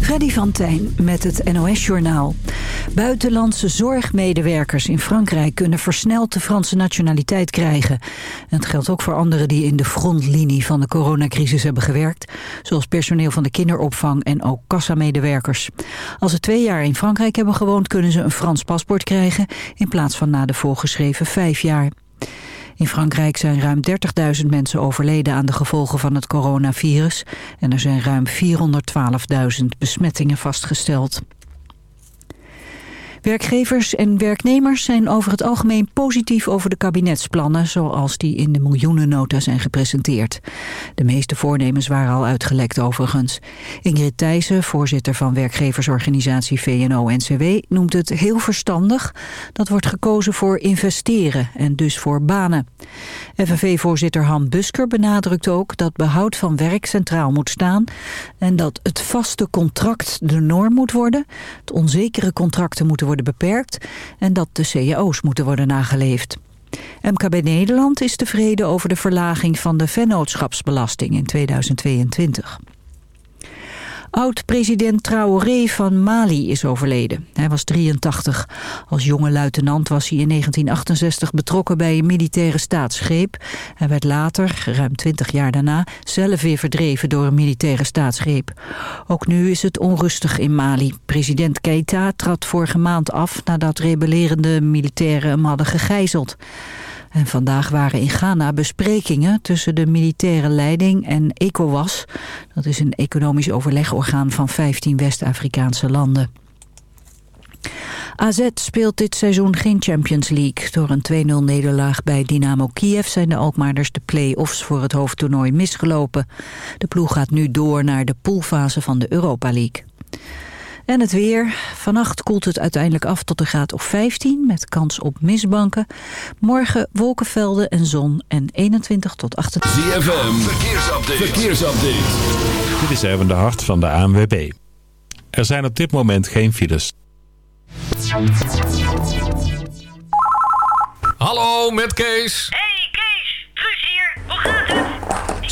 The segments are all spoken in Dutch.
Freddy van Tijn met het NOS-journaal. Buitenlandse zorgmedewerkers in Frankrijk kunnen versneld de Franse nationaliteit krijgen. En het geldt ook voor anderen die in de frontlinie van de coronacrisis hebben gewerkt. Zoals personeel van de kinderopvang en ook kassamedewerkers. Als ze twee jaar in Frankrijk hebben gewoond kunnen ze een Frans paspoort krijgen... in plaats van na de voorgeschreven vijf jaar. In Frankrijk zijn ruim 30.000 mensen overleden aan de gevolgen van het coronavirus. En er zijn ruim 412.000 besmettingen vastgesteld. Werkgevers en werknemers zijn over het algemeen positief over de kabinetsplannen zoals die in de miljoenennota zijn gepresenteerd. De meeste voornemens waren al uitgelekt overigens. Ingrid Thijssen, voorzitter van werkgeversorganisatie VNO-NCW, noemt het heel verstandig. Dat wordt gekozen voor investeren en dus voor banen. FNV-voorzitter Han Busker benadrukt ook dat behoud van werk centraal moet staan en dat het vaste contract de norm moet worden. Het onzekere contracten moeten worden beperkt en dat de cao's moeten worden nageleefd. MKB Nederland is tevreden over de verlaging van de vennootschapsbelasting in 2022. Oud-president Traoré van Mali is overleden. Hij was 83. Als jonge luitenant was hij in 1968 betrokken bij een militaire staatsgreep. Hij werd later, ruim 20 jaar daarna, zelf weer verdreven door een militaire staatsgreep. Ook nu is het onrustig in Mali. President Keita trad vorige maand af nadat rebellerende militairen hem hadden gegijzeld. En vandaag waren in Ghana besprekingen tussen de militaire leiding en ECOWAS. Dat is een economisch overlegorgaan van 15 West-Afrikaanse landen. AZ speelt dit seizoen geen Champions League. Door een 2-0 nederlaag bij Dynamo Kiev zijn de Alkmaarders de play-offs voor het hoofdtoernooi misgelopen. De ploeg gaat nu door naar de poolfase van de Europa League. En het weer. Vannacht koelt het uiteindelijk af tot een graad of 15 met kans op mistbanken. Morgen wolkenvelden en zon en 21 tot 28. ZFM, verkeersupdate. verkeersupdate. Dit is even de hart van de ANWB. Er zijn op dit moment geen files. Hallo, met Kees. Hey Kees, Truus hier. Hoe gaat het?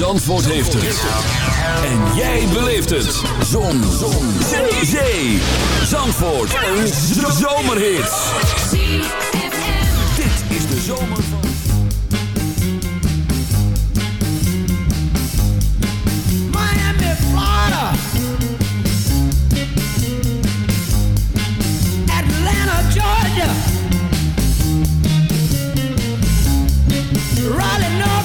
Zandvoort heeft het. En jij beleeft het. Zon. Zon. Zee. Zee. Zandvoort. Een zomerhit. Dit is de zomer van... Miami, Florida. Atlanta, Georgia. Raleigh, North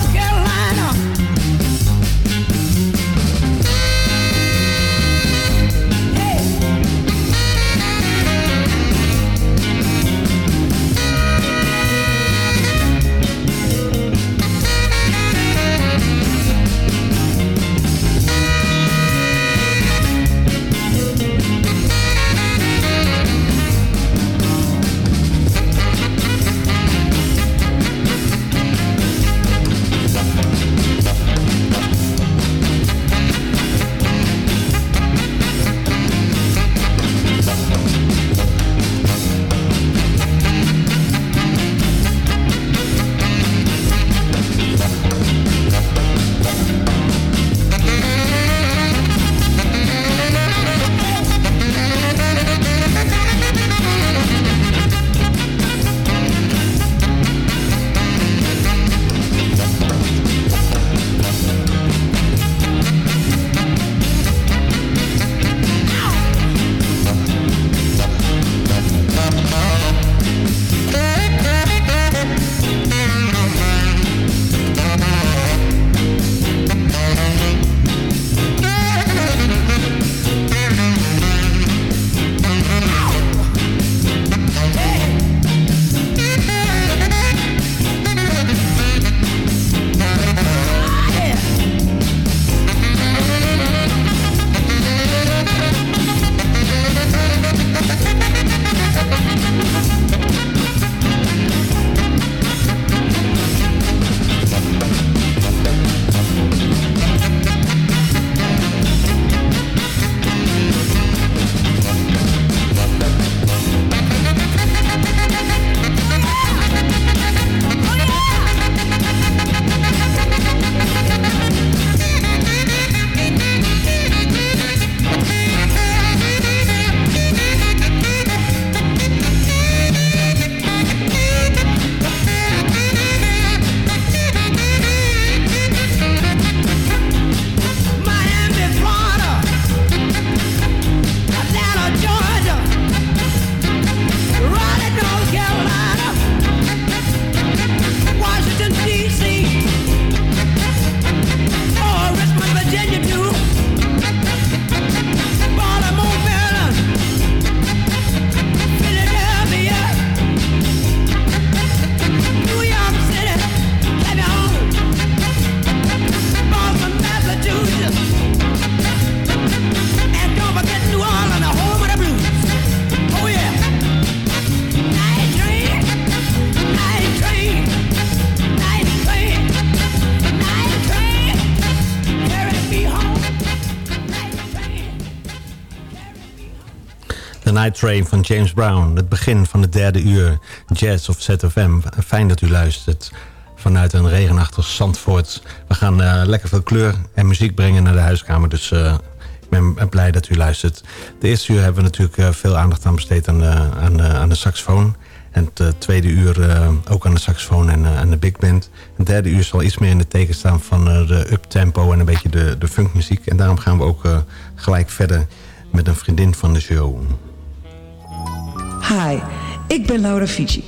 Train van James Brown. Het begin van het derde uur Jazz of ZFM. Fijn dat u luistert vanuit een regenachtig Zandvoort. We gaan uh, lekker veel kleur en muziek brengen naar de huiskamer. Dus uh, ik ben blij dat u luistert. De eerste uur hebben we natuurlijk veel aandacht aan besteed aan, aan, aan de saxofoon. En het tweede uur ook aan de saxofoon en aan de big band. Het derde uur zal iets meer in de teken staan van de uptempo en een beetje de, de funkmuziek. En daarom gaan we ook gelijk verder met een vriendin van de show. Hi, ik ben Laura Fiji.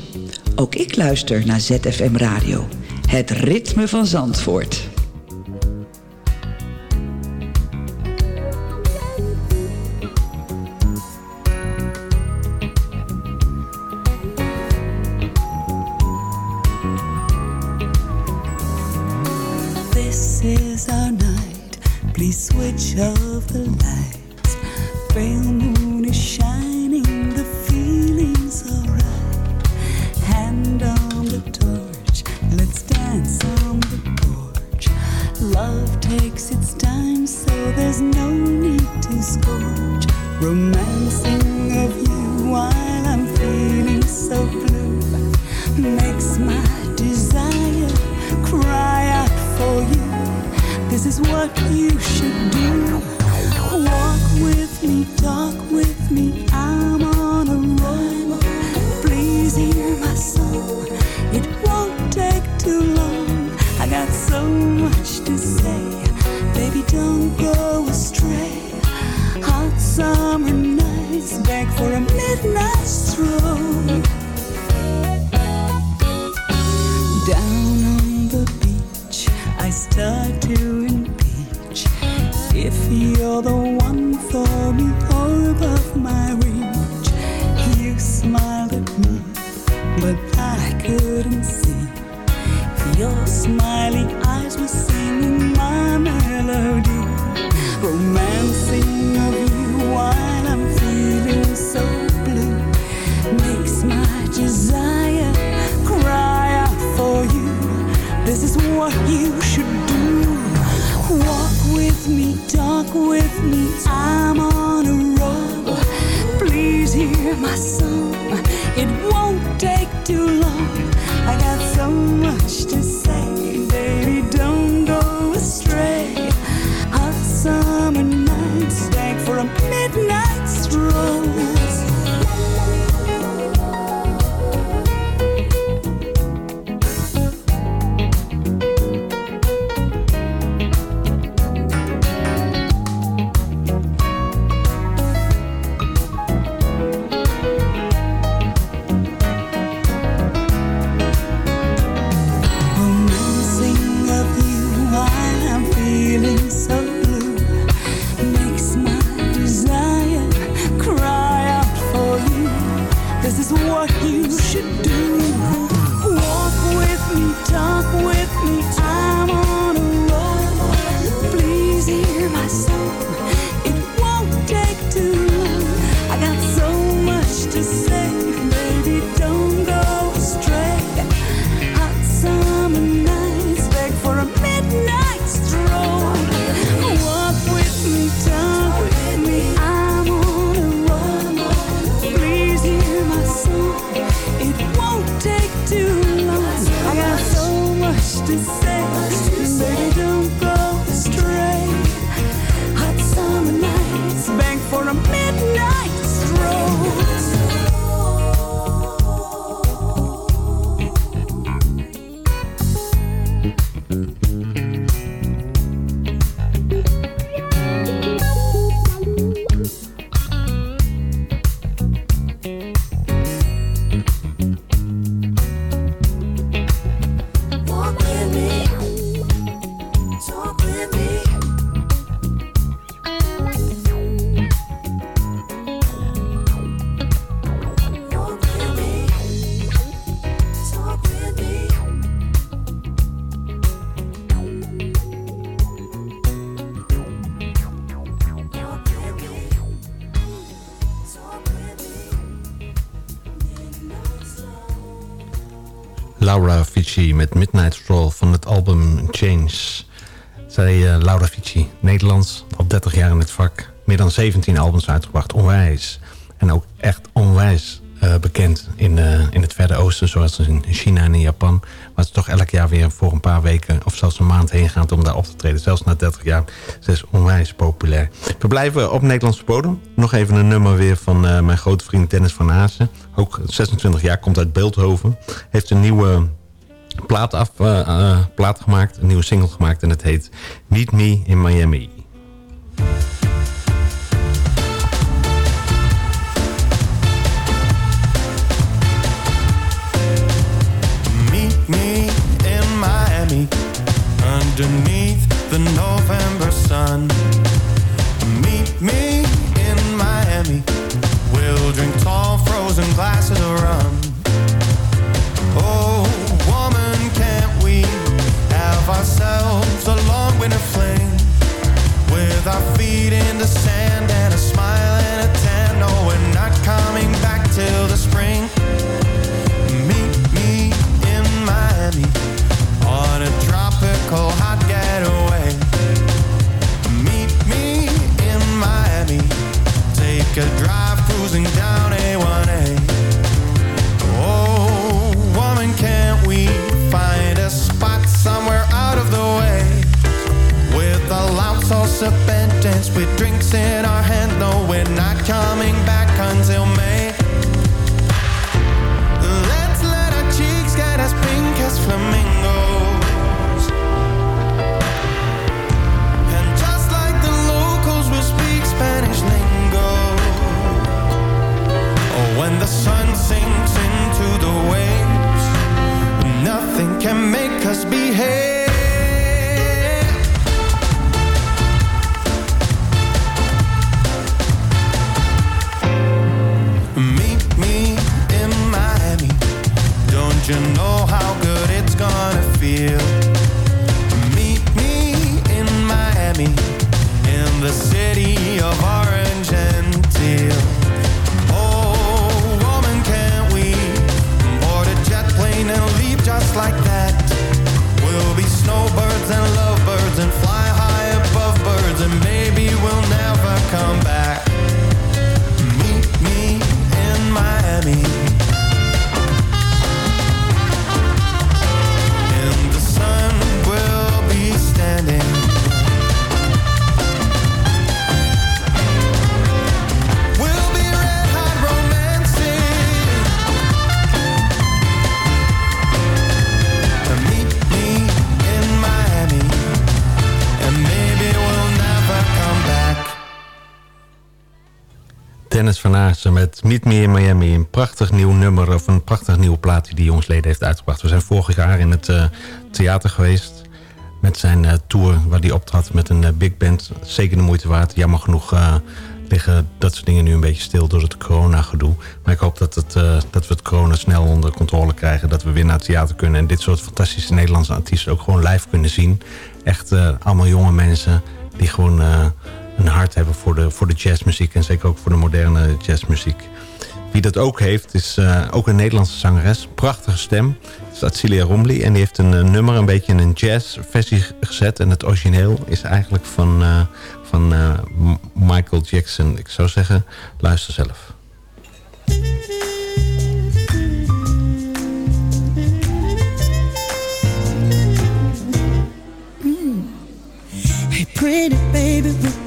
Ook ik luister naar ZFM Radio. Het ritme van Zandvoort. This is our night. Please switch the. Laura Fici met Midnight Stroll van het album Change. Zij, eh, Laura Fici, Nederlands, al 30 jaar in het vak. Meer dan 17 albums uitgebracht, onwijs. En ook echt onwijs eh, bekend in, eh, in het Verre Oosten, zoals in China en in Japan. Waar ze toch elk jaar weer voor een paar weken of zelfs een maand heen gaat om daar op te treden. Zelfs na 30 jaar. Ze is onwijs populair. We blijven op Nederlandse bodem. Nog even een nummer weer van eh, mijn grote vriend Dennis van Haasen. Ook 26 jaar, komt uit Beeldhoven. Heeft een nieuwe plaat, af, plaat gemaakt, een nieuwe single gemaakt. En het heet Meet Me in Miami. Underneath the November sun. Meet me in Miami. We'll drink tall frozen glasses of rum. Oh, woman, can't we have ourselves a long winter fling with our feet in the sand and a smile and a tan? No, we're not coming back till the spring. Tropical hot getaway. Meet me in Miami. Take a drive cruising down A1A. Oh, woman, can't we find a spot somewhere out of the way? With a loud salsa band dance with drinks in our hand. No, we're not coming back until May. Let's let our cheeks get as pink as flamingos. Met Meet Me Miami. Een prachtig nieuw nummer of een prachtig nieuwe plaat die die jongsleden heeft uitgebracht. We zijn vorig jaar in het eh, theater geweest met zijn eh, tour waar hij optrad met een eh, big band. Zeker de moeite waard. Jammer genoeg liggen dat soort dingen nu een beetje stil door het corona gedoe. Maar ik hoop dat, het, dat we het corona snel onder controle krijgen. Dat we weer naar het theater kunnen. En dit soort fantastische Nederlandse artiesten ook gewoon live kunnen zien. Echt allemaal jonge mensen die gewoon een hart hebben voor de, voor de jazzmuziek. En zeker ook voor de moderne jazzmuziek. Wie dat ook heeft, is eh, ook een Nederlandse zangeres. Prachtige stem. Het is Atsilia Romley. En die heeft een eh, nummer een beetje in een jazzversie gezet. En het origineel is eigenlijk van, eh, van Michael Jackson. Ik zou zeggen, luister zelf. Pretty baby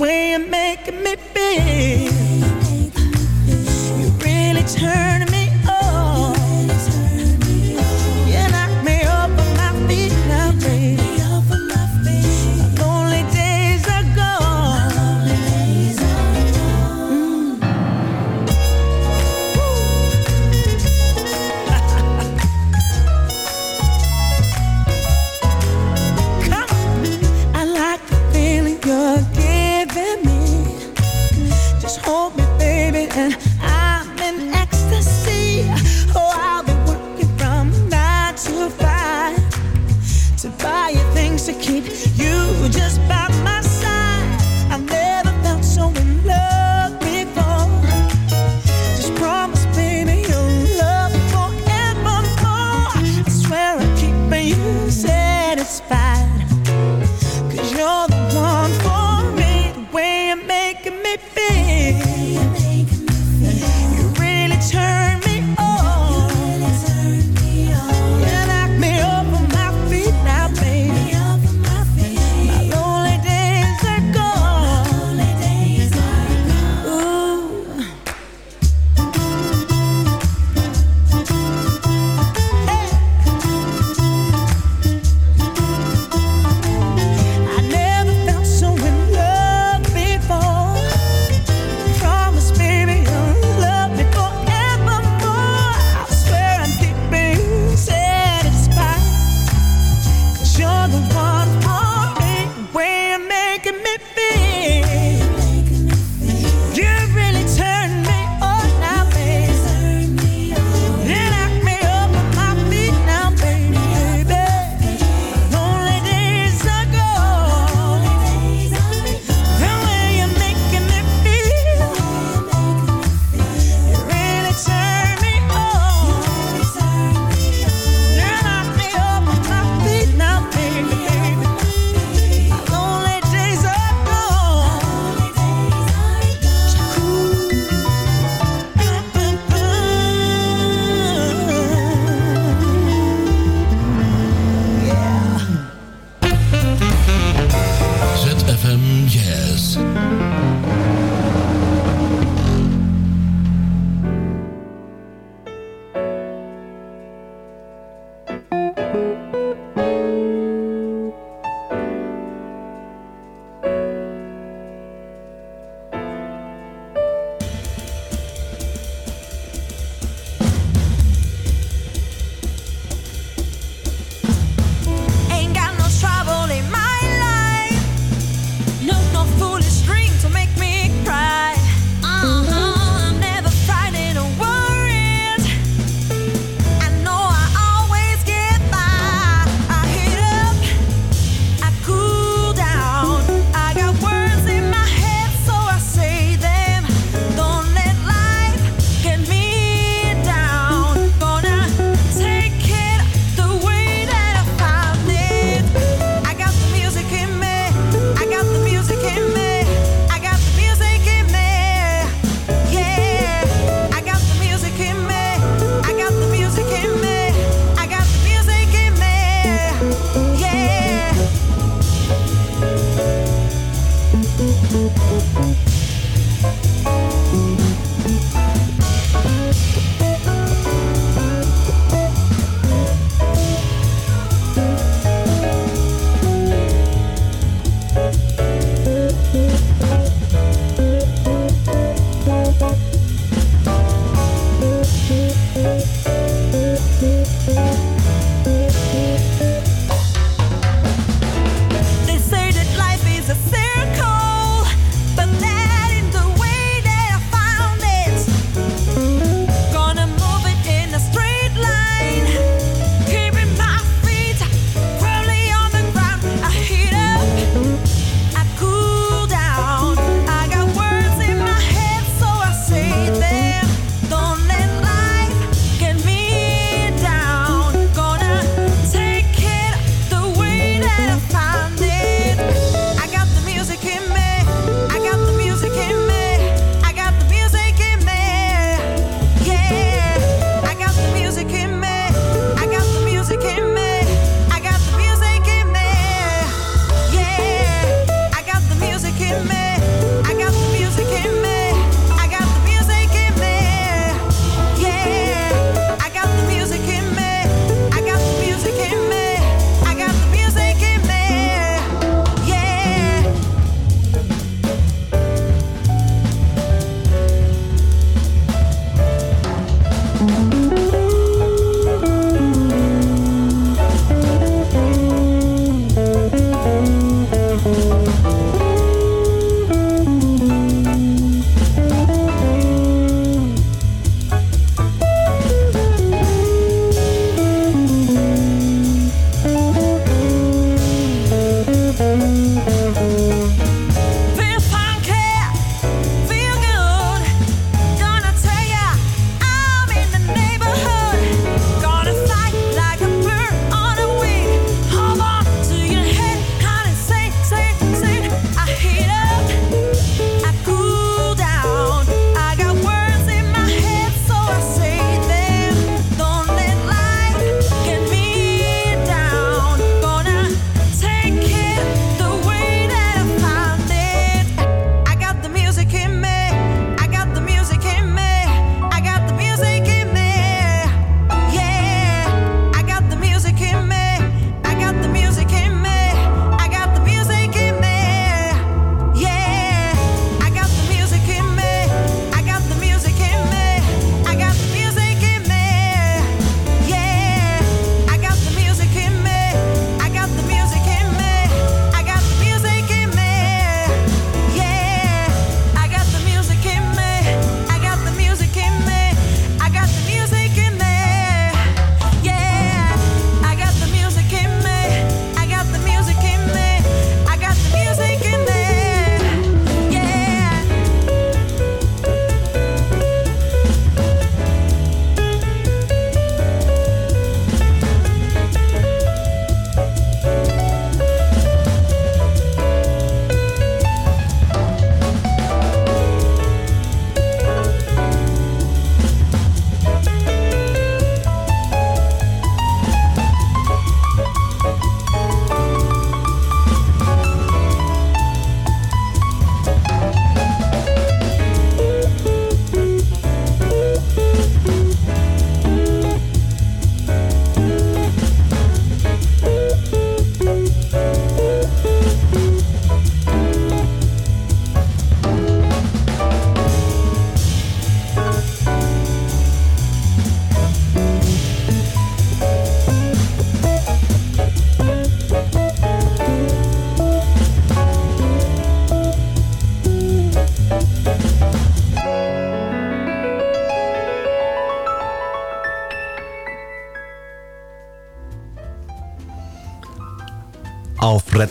way you're making me feel, you really turn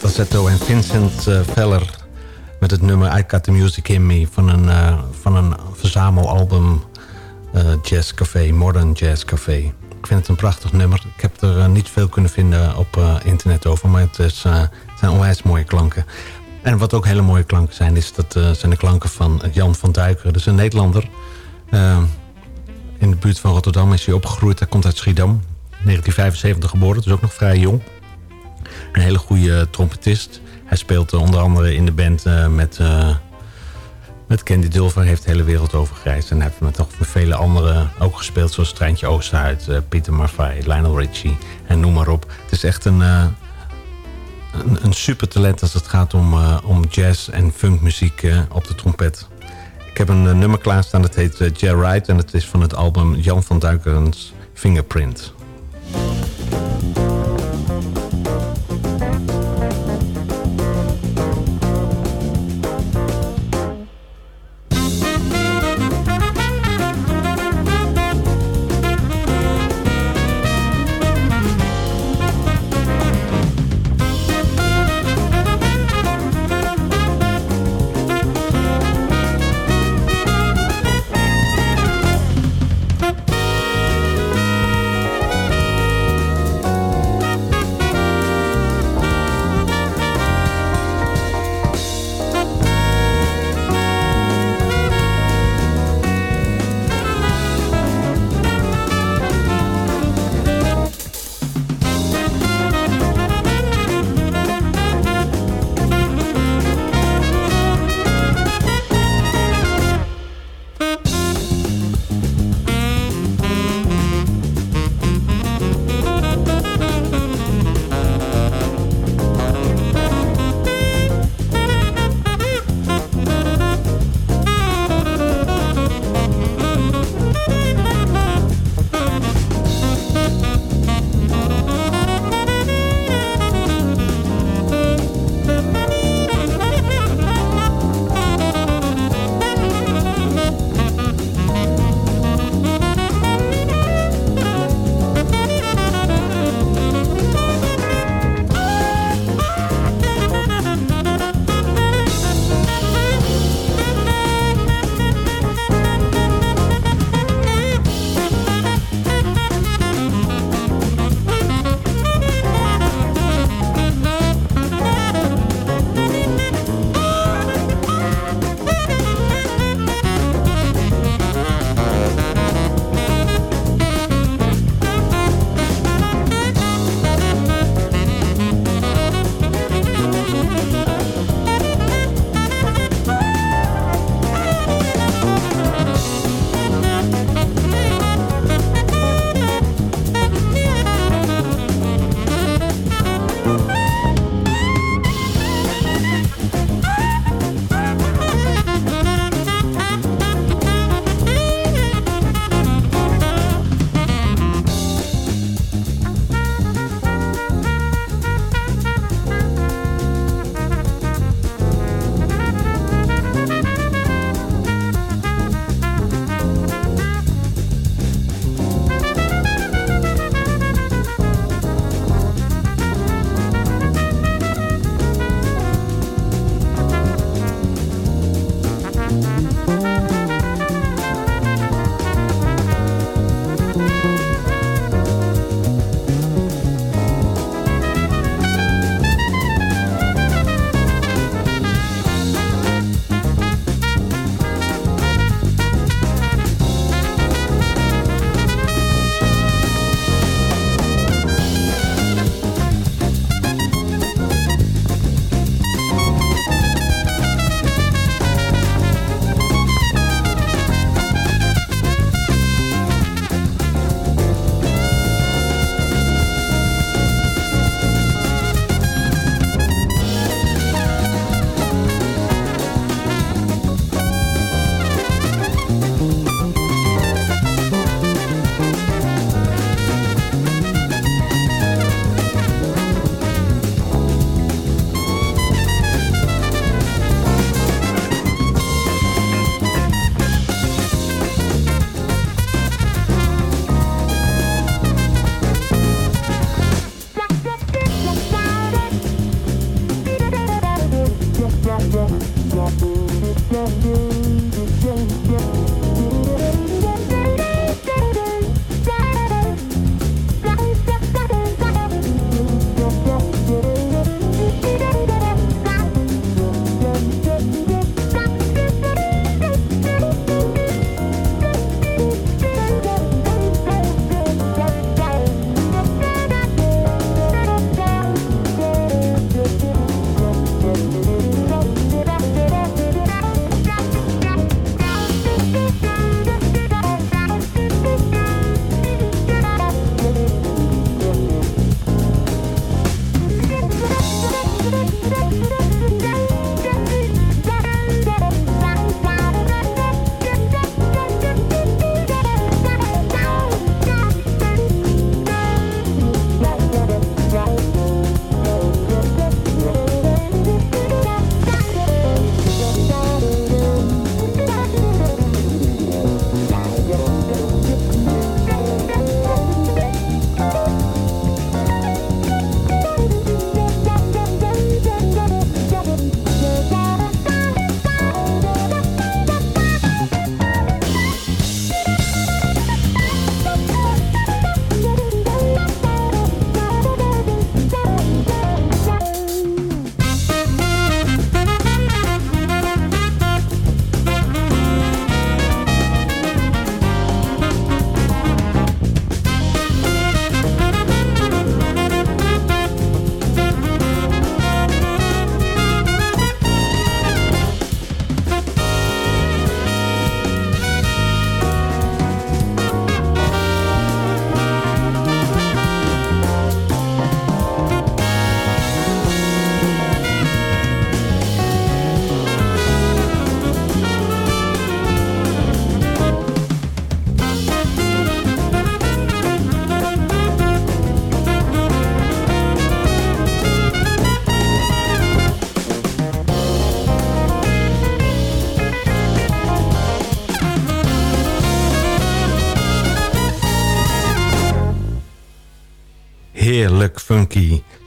Azzetto en Vincent eh, Veller met het nummer I Got The Music In Me van een, eh, van een verzamelalbum eh, Jazz Café, Modern Jazz Café. Ik vind het een prachtig nummer. Ik heb er eh, niet veel kunnen vinden op eh, internet over, maar het, is, eh, zijn onwijs mooie klanken. En wat ook hele mooie klanken zijn, is dat, eh, zijn de klanken van Jan van Duiker. Dat is een Nederlander. Eh, in de buurt van Rotterdam is hij opgegroeid. Hij komt uit Schiedam. 1975 geboren, dus ook nog vrij jong. Een hele goede trompetist. Hij speelt eh, onder andere in de band eh, met, eh, met Candy Dulver. Heeft de hele wereld over gereisd. En heeft met nog vele anderen ook gespeeld. Zoals Treintje Oosterhuid, eh, Pieter Maffay, Lionel Richie en noem maar op. Het is echt een, een, een super talent als het gaat om, om jazz en funkmuziek op de trompet. Ik heb een nummer klaarstaan dat heet uh, Jer Wright. En het is van het album Jan van Duikerens Fingerprint.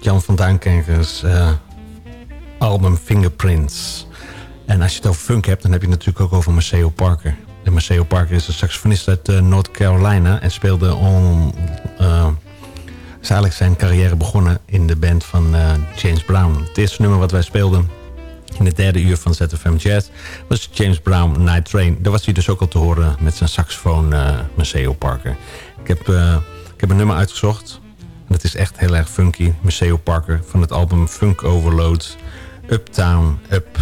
Jan van Duinkerkers eh, album Fingerprints. En als je het over funk hebt, dan heb je het natuurlijk ook over Maceo Parker. En Maceo Parker is een saxofonist uit eh, North Carolina en speelde om... is eigenlijk zijn carrière begonnen in de band van James Brown. Het eerste nummer wat wij speelden in het derde uur van ZFM Jazz was James Brown Night Train. Daar was hij dus ook al te horen met zijn saxofoon uh, Maceo Parker. Ik heb, ik heb een nummer uitgezocht. Dat is echt heel erg funky. Maceo Parker van het album Funk Overload. Uptown Up.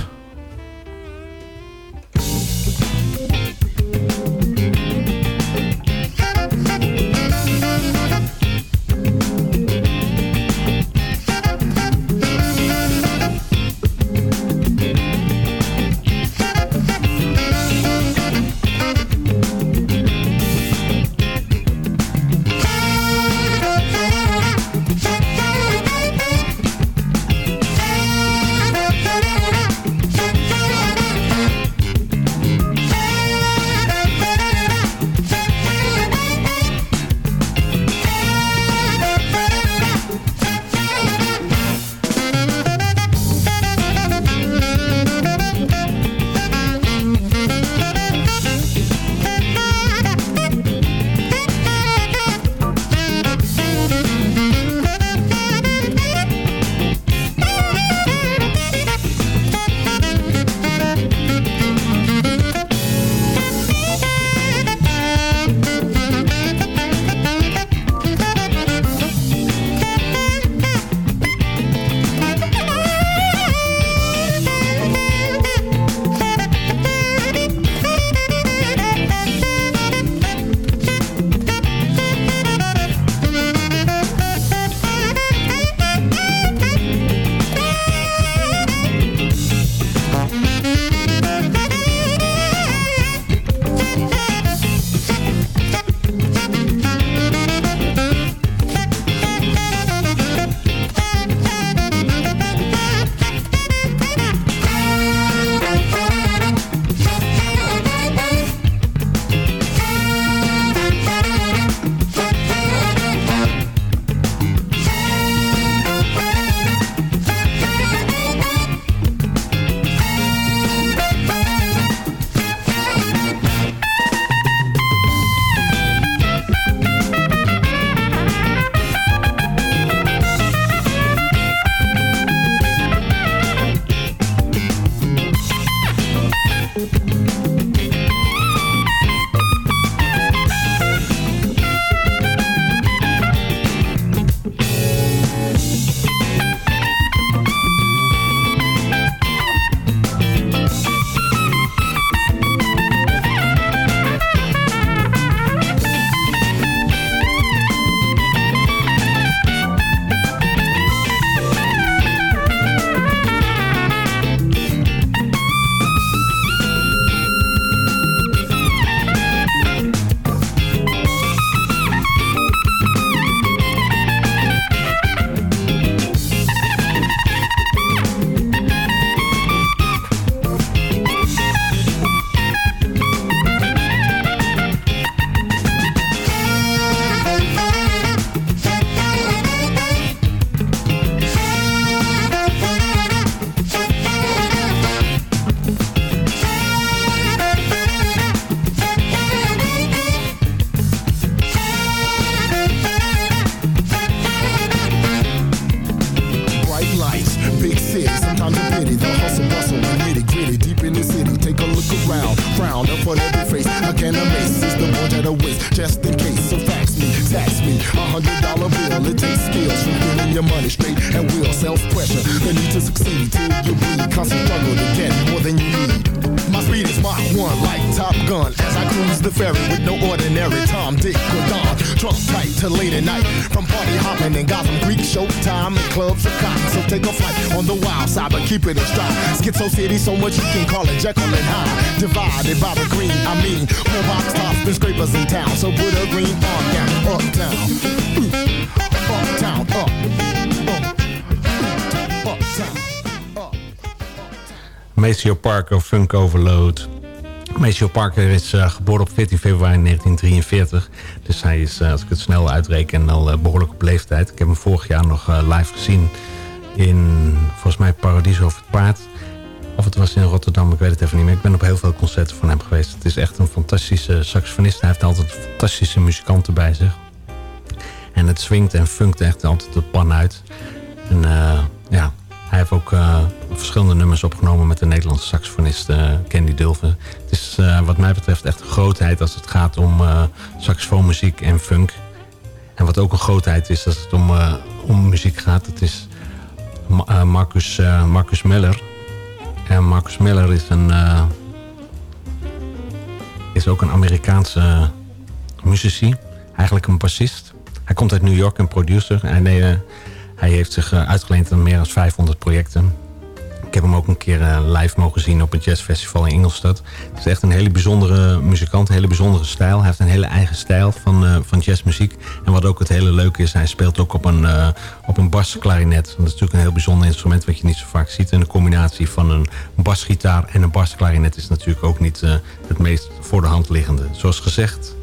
Sometimes a pity. The hustle, bustle, and nitty gritty, deep in the city. Take a look around, frown up on every face. I can't amaze, it's the one at a waist, just in case. So fax me, tax me, a hundred dollar bill. It takes skills from getting your money straight and will. Self pressure, the need to succeed till you bleed. Constant struggle to get more than you need. My speed is Mach 1 like Top Gun As I cruise the ferry with no ordinary Tom, Dick, or Don. Trunk tight till late at night From party hopping in Gotham Greek Showtime and clubs of cotton So take a flight on the wild side But keep it in stride. Schizo City so much you can call it Jekyll and Hyde. Divided by the green I mean More box tops than scrapers in town So put a green on down Uptown Maceo Parker, Funk Overload. Maceo Parker is eh, geboren op 14 februari 1943. Dus hij is, eh, als ik het snel uitreken, al eh, behoorlijk op leeftijd. Ik heb hem vorig jaar nog live gezien in, volgens mij, Paradiso of het Paard. Of het was in Rotterdam, ik weet het even niet meer. Ik ben op heel veel concerten van hem geweest. Het is echt een fantastische saxofonist. Hij heeft altijd fantastische muzikanten bij zich. En het swingt en funkt echt altijd de pan uit. En ja, hij heeft ook eh, verschillende nummers opgenomen met de Nederlandse saxofonist eh, Candy Dulven. Het is eh, wat mij betreft echt een grootheid als het gaat om saxofoonmuziek en funk. En wat ook een grootheid is als het om, om muziek gaat, het is Ma- Marcus, Marcus Miller. En Marcus Miller is, een, is ook een Amerikaanse muzici. Eigenlijk een bassist. Hij komt uit New York, een producer. En hij, hij heeft zich eh, uitgeleend aan meer dan 500 projecten. Ik heb hem ook een keer eh, live mogen zien op een jazzfestival in Ingolstadt. Het is echt een hele bijzondere muzikant, een hele bijzondere stijl. Hij heeft een hele eigen stijl van, eh, van jazzmuziek. En wat ook het hele leuke is, hij speelt ook op een, eh op een basklarinet. Dat is natuurlijk een heel bijzonder instrument wat je niet zo vaak ziet. En de combinatie van een basgitaar en een basklarinet is natuurlijk ook niet het meest voor de hand liggende. Zoals gezegd,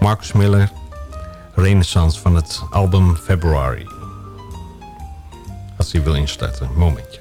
Marcus Miller, Renaissance van het album February. Wil instarten, momentje.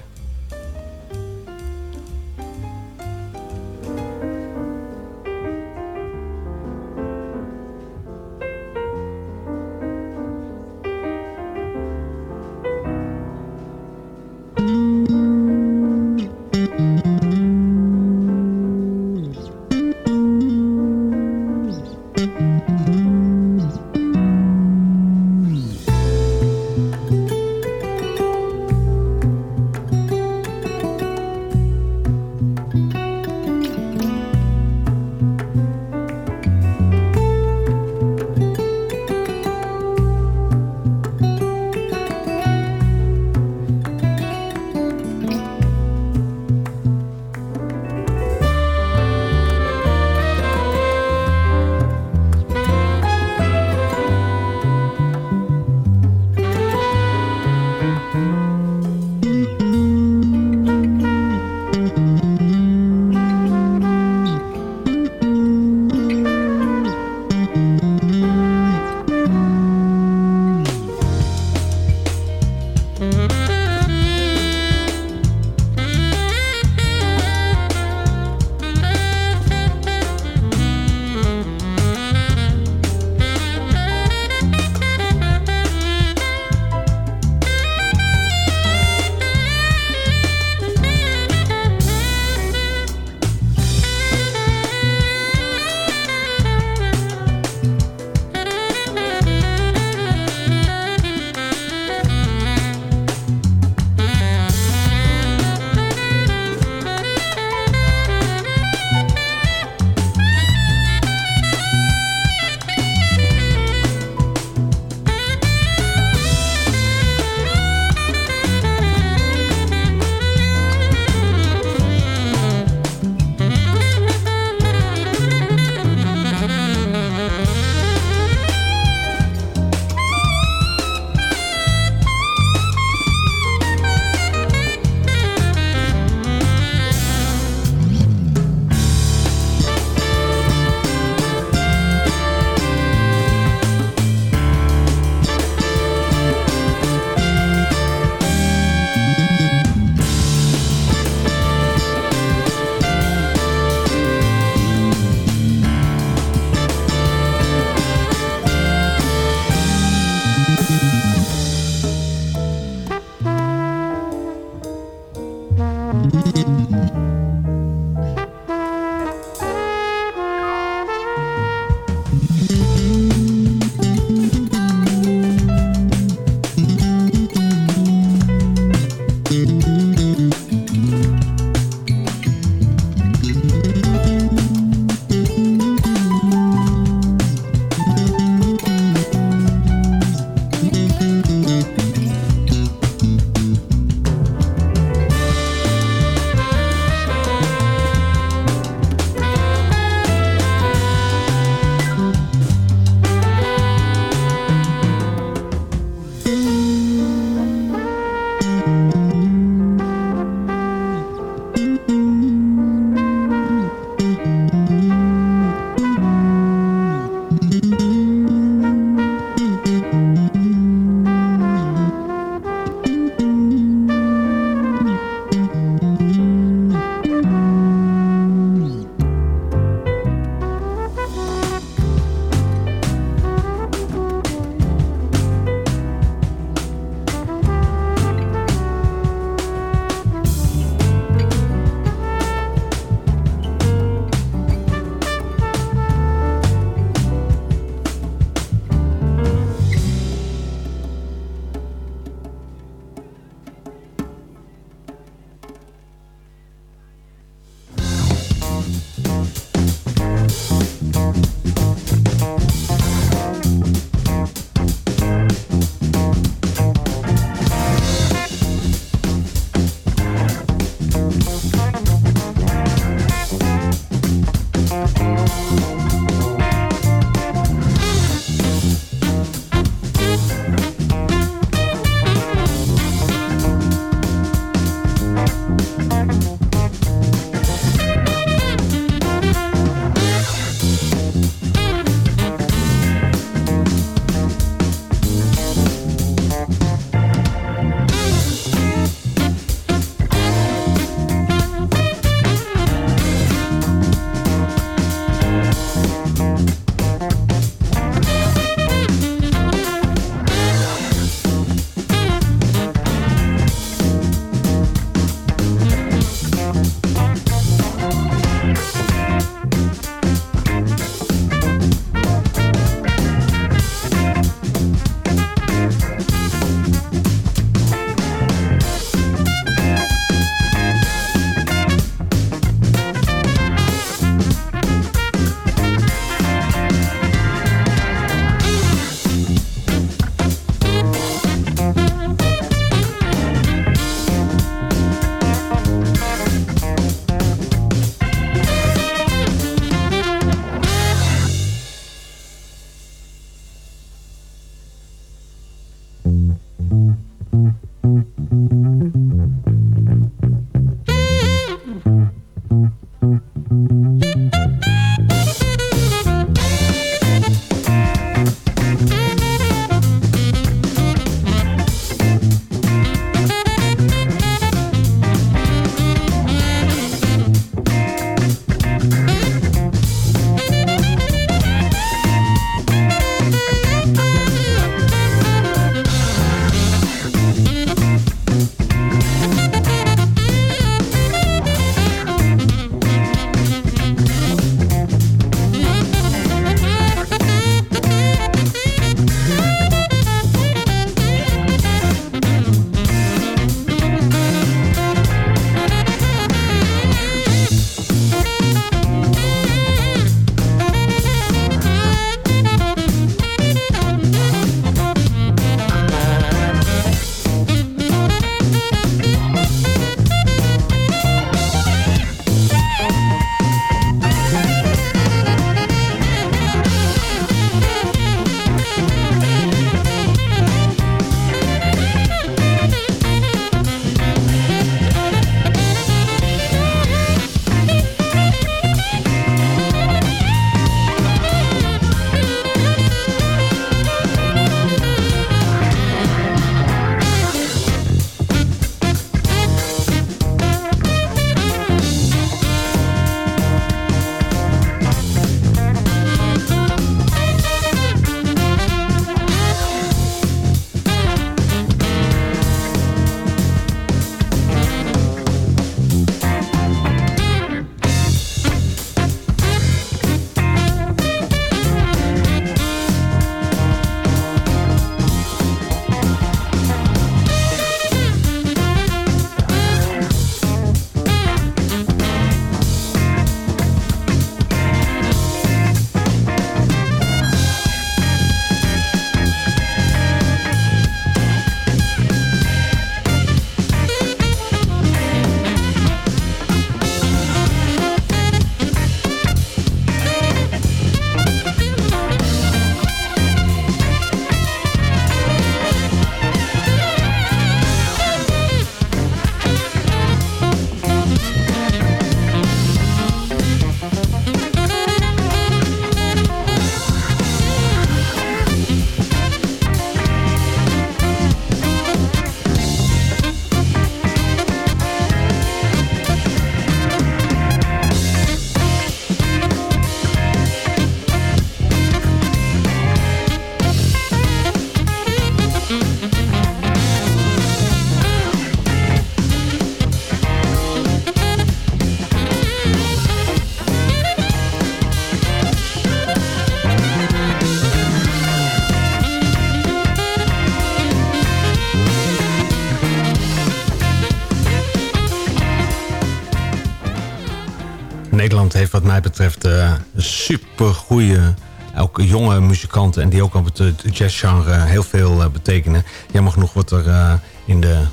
Wat mij betreft uh, super goede, ook jonge muzikanten... en die ook op het uh, jazzgenre heel veel uh, betekenen. Jammer genoeg wordt er in, de,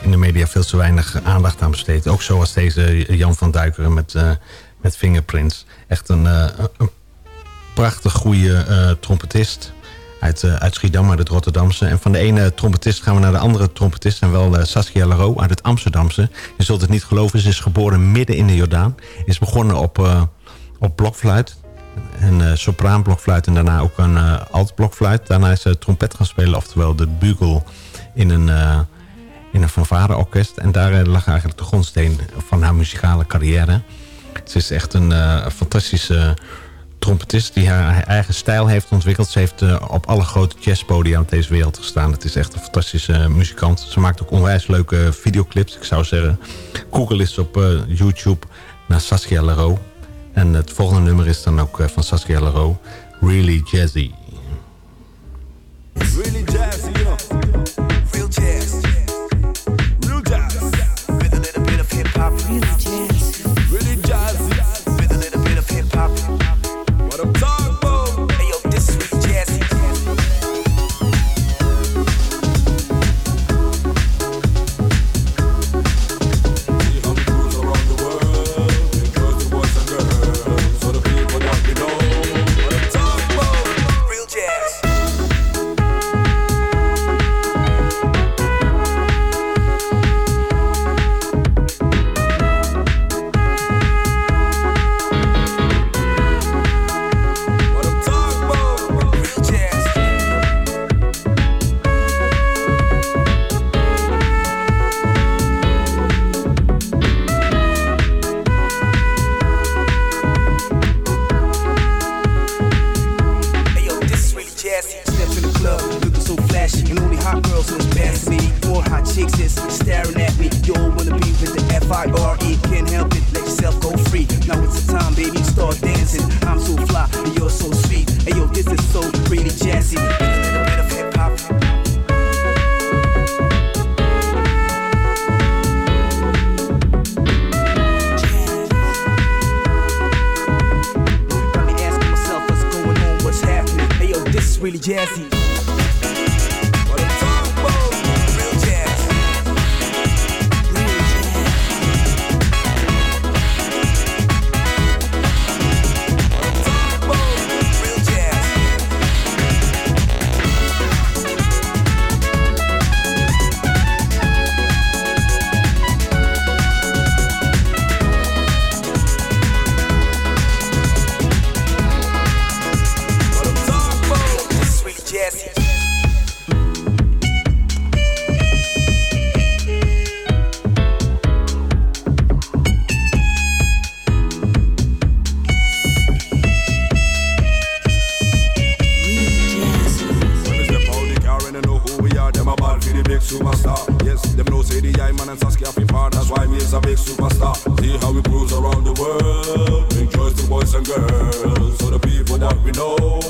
in de media veel te weinig aandacht aan besteed. Ook zoals deze Jan van Duikeren met, met Fingerprints. Echt een, een prachtig goede trompetist uit, uh, uit Schiedam, uit het Rotterdamse. En van de ene trompetist gaan we naar de andere trompetist. En wel uh, Saskia Laro uit het Amsterdamse. Je zult het niet geloven, ze is geboren midden in de Jordaan. Is begonnen op, uh, op blokfluit. Een sopraanblokfluit en daarna ook een altblokfluit. Daarna is ze trompet gaan spelen, oftewel de bugel in een, in een fanfareorkest. En daar lag eigenlijk de grondsteen van haar muzikale carrière. Ze is echt een fantastische trompetist die haar eigen stijl heeft ontwikkeld. Ze heeft uh, op alle grote jazzpodia op deze wereld gestaan. Het is echt een fantastische uh, muzikant. Ze maakt ook onwijs leuke videoclips. Ik zou zeggen, google eens op uh, YouTube naar Saskia Laro. En het volgende nummer is dan ook van Saskia Laro. Really Jazzy. Really jazzy, you know. Far, that's why me is a big superstar. See how we cruise around the world, bring to boys and girls, so the people that we know.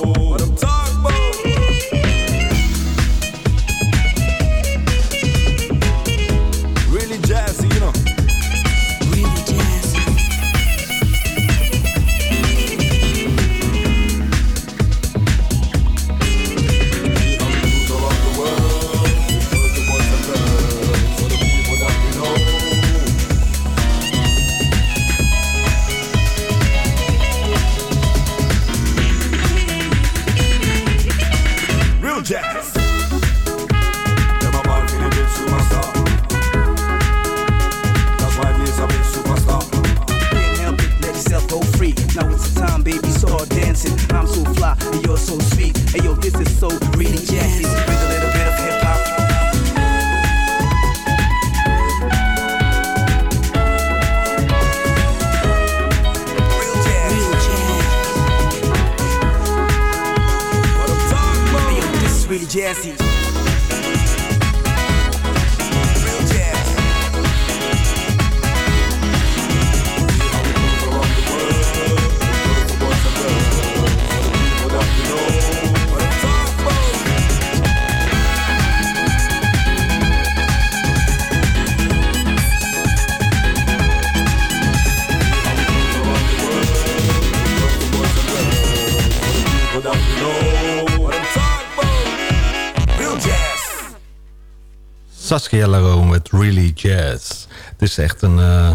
Is echt een, eh,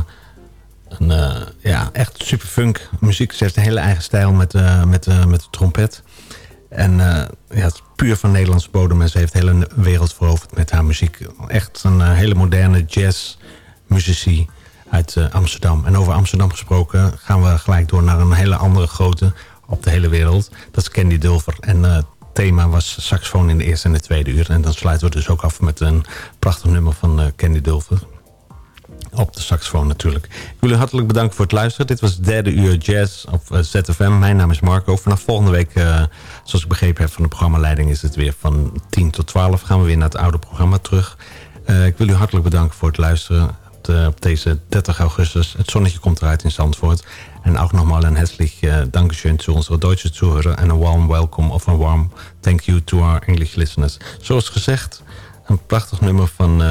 een eh, ja, echt super funk muziek. Ze heeft een hele eigen stijl met, eh, met, met de trompet. En ja, het is puur van Nederlands bodem. En ze heeft de hele wereld veroverd met haar muziek. Echt een hele moderne jazz muzici uit Amsterdam. En over Amsterdam gesproken gaan we gelijk door naar een hele andere grote op de hele wereld. Dat is Candy Dulver. En het thema was saxofoon in de eerste en de tweede uur. En dan sluiten we dus ook af met een prachtig nummer van Candy Dulver. Op de saxofoon natuurlijk. Ik wil u hartelijk bedanken voor het luisteren. Dit was het derde uur jazz op eh, ZFM. Mijn naam is Marco. Vanaf volgende week, eh, zoals ik begrepen heb van de programmaleiding... is het weer van 10 tot 12. Gaan we weer naar het oude programma terug. Eh, ik wil u hartelijk bedanken voor het luisteren. Op, de- op deze 30 augustus. Het zonnetje komt eruit in Zandvoort. En ook nogmaals een herzlich uh, Dankeschön zu deutsche Zuhörer. En een warm welcome of een warm thank you to our English listeners. Zoals gezegd, een prachtig nummer van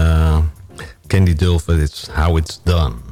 Candy Dulfer. It's How It's Done.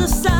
other side.